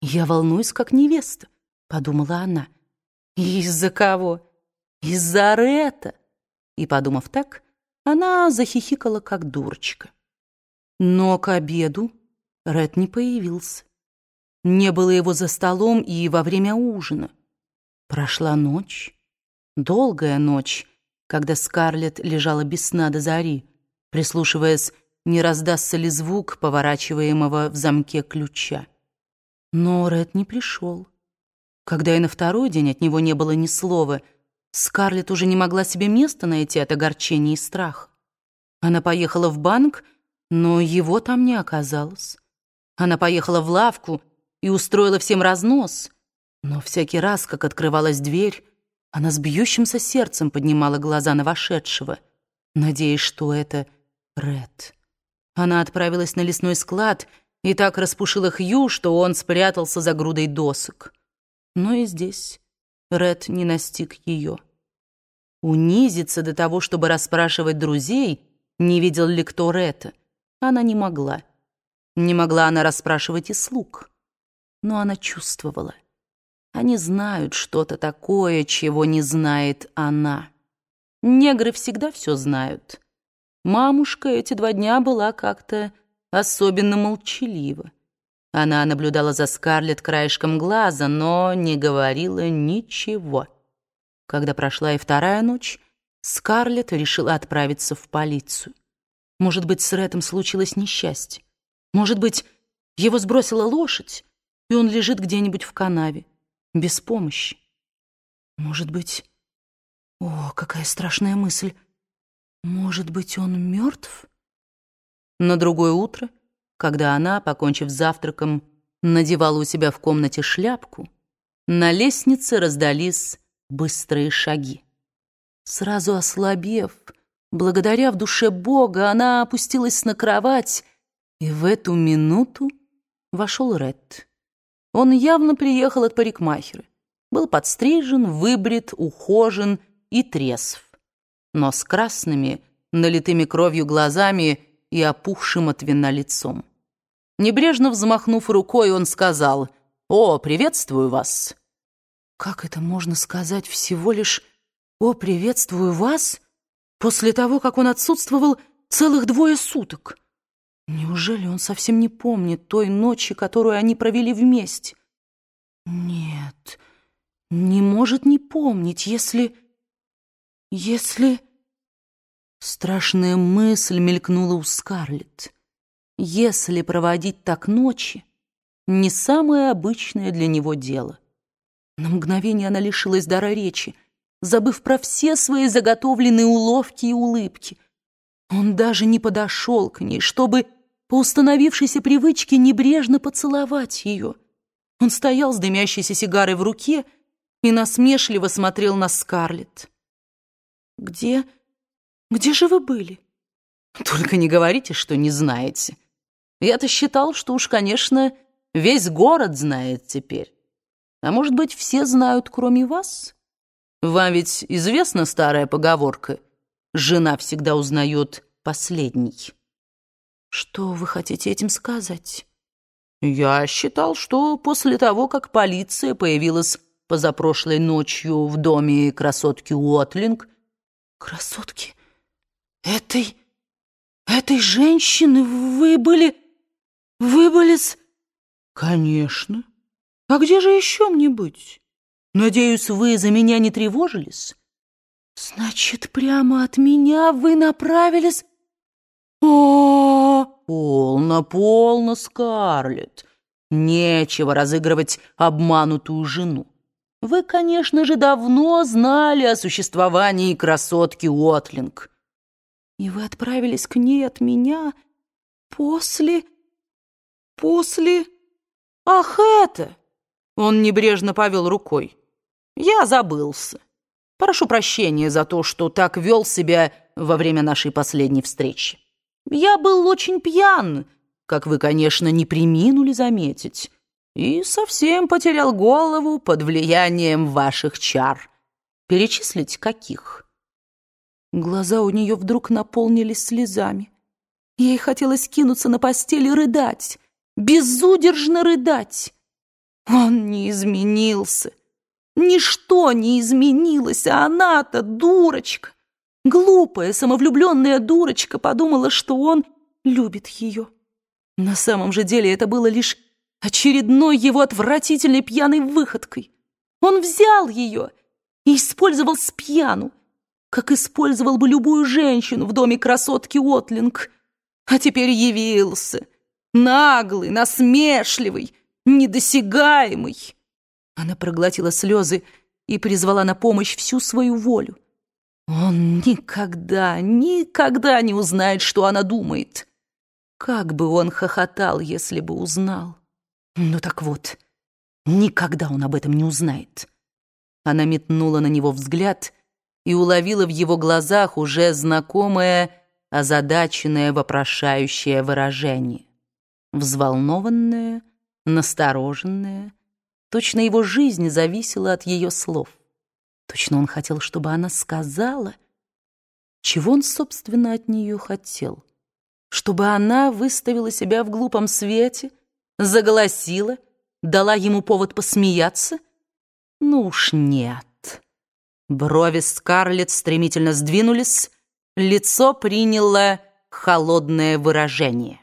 «Я волнуюсь, как невеста», — подумала она. «Из-за кого? Из-за Рета!» И, подумав так, она захихикала, как дурочка. Но к обеду Ред не появился. Не было его за столом и во время ужина. Прошла ночь, долгая ночь, когда Скарлетт лежала без сна до зари, прислушиваясь, не раздастся ли звук поворачиваемого в замке ключа. Но Ред не пришел. Когда и на второй день от него не было ни слова, Скарлетт уже не могла себе места найти от огорчения и страха. Она поехала в банк, но его там не оказалось. Она поехала в лавку и устроила всем разнос, но всякий раз, как открывалась дверь, она с бьющимся сердцем поднимала глаза на вошедшего, надеясь, что это Ред. Она отправилась на лесной склад и так распушила Хью, что он спрятался за грудой досок. Но и здесь Ред не настиг ее. Унизиться до того, чтобы расспрашивать друзей, не видел ли кто Ретта, она не могла. Не могла она расспрашивать и слуг. Но она чувствовала. Они знают что-то такое, чего не знает она. Негры всегда все знают. Мамушка эти два дня была как-то особенно молчалива. Она наблюдала за Скарлетт краешком глаза, но не говорила ничего. Когда прошла и вторая ночь, Скарлетт решила отправиться в полицию. Может быть, с Рэтом случилось несчастье. Может быть, его сбросила лошадь, и он лежит где-нибудь в канаве, без помощи. Может быть... О, какая страшная мысль! Может быть, он мертв? На другое утро, когда она, покончив завтраком, надевала у себя в комнате шляпку, на лестнице раздались быстрые шаги. Сразу ослабев, благодаря в душе Бога, она опустилась на кровать, и в эту минуту вошел Ред. Он явно приехал от парикмахера, был подстрижен, выбрит, ухожен и трезв но с красными, налитыми кровью глазами и опухшим от вина лицом. Небрежно взмахнув рукой, он сказал «О, приветствую вас!» «Как это можно сказать всего лишь «О, приветствую вас» после того, как он отсутствовал целых двое суток?» Неужели он совсем не помнит той ночи, которую они провели вместе? Нет, не может не помнить, если... Если... Страшная мысль мелькнула у Скарлетт. Если проводить так ночи, не самое обычное для него дело. На мгновение она лишилась дара речи, забыв про все свои заготовленные уловки и улыбки. Он даже не подошел к ней, чтобы по установившейся привычке небрежно поцеловать ее. Он стоял с дымящейся сигарой в руке и насмешливо смотрел на Скарлетт. «Где? Где же вы были?» «Только не говорите, что не знаете. Я-то считал, что уж, конечно, весь город знает теперь. А может быть, все знают, кроме вас? Вам ведь известна старая поговорка «Жена всегда узнает последний». Что вы хотите этим сказать? Я считал, что после того, как полиция появилась позапрошлой ночью в доме красотки Уотлинг, Красотки, этой... этой женщины вы были... вы были с... Конечно. А где же еще мне быть? Надеюсь, вы за меня не тревожились? Значит, прямо от меня вы направились... О, полно, полно, Скарлетт. Нечего разыгрывать обманутую жену. Вы, конечно же, давно знали о существовании красотки Уотлинг. И вы отправились к ней от меня после... после... Ах, это... Он небрежно повел рукой. Я забылся. Прошу прощения за то, что так вел себя во время нашей последней встречи. Я был очень пьян, как вы, конечно, не приминули заметить и совсем потерял голову под влиянием ваших чар. Перечислить каких?» Глаза у нее вдруг наполнились слезами. Ей хотелось кинуться на постель и рыдать, безудержно рыдать. Он не изменился. Ничто не изменилось, а она-то дурочка. Глупая, самовлюбленная дурочка подумала, что он любит ее. На самом же деле это было лишь очередной его отвратительной пьяной выходкой. Он взял ее и использовал с пьяну, как использовал бы любую женщину в доме красотки Отлинг. А теперь явился, наглый, насмешливый, недосягаемый. Она проглотила слезы и призвала на помощь всю свою волю. Он никогда, никогда не узнает, что она думает. Как бы он хохотал, если бы узнал. Ну так вот, никогда он об этом не узнает. Она метнула на него взгляд и уловила в его глазах уже знакомое, озадаченное, вопрошающее выражение. Взволнованное, настороженное. Точно его жизнь зависела от ее слов. Точно он хотел, чтобы она сказала, чего он, собственно, от нее хотел. Чтобы она выставила себя в глупом свете, заголосила, дала ему повод посмеяться? Ну уж нет. Брови Скарлетт стремительно сдвинулись, лицо приняло холодное выражение.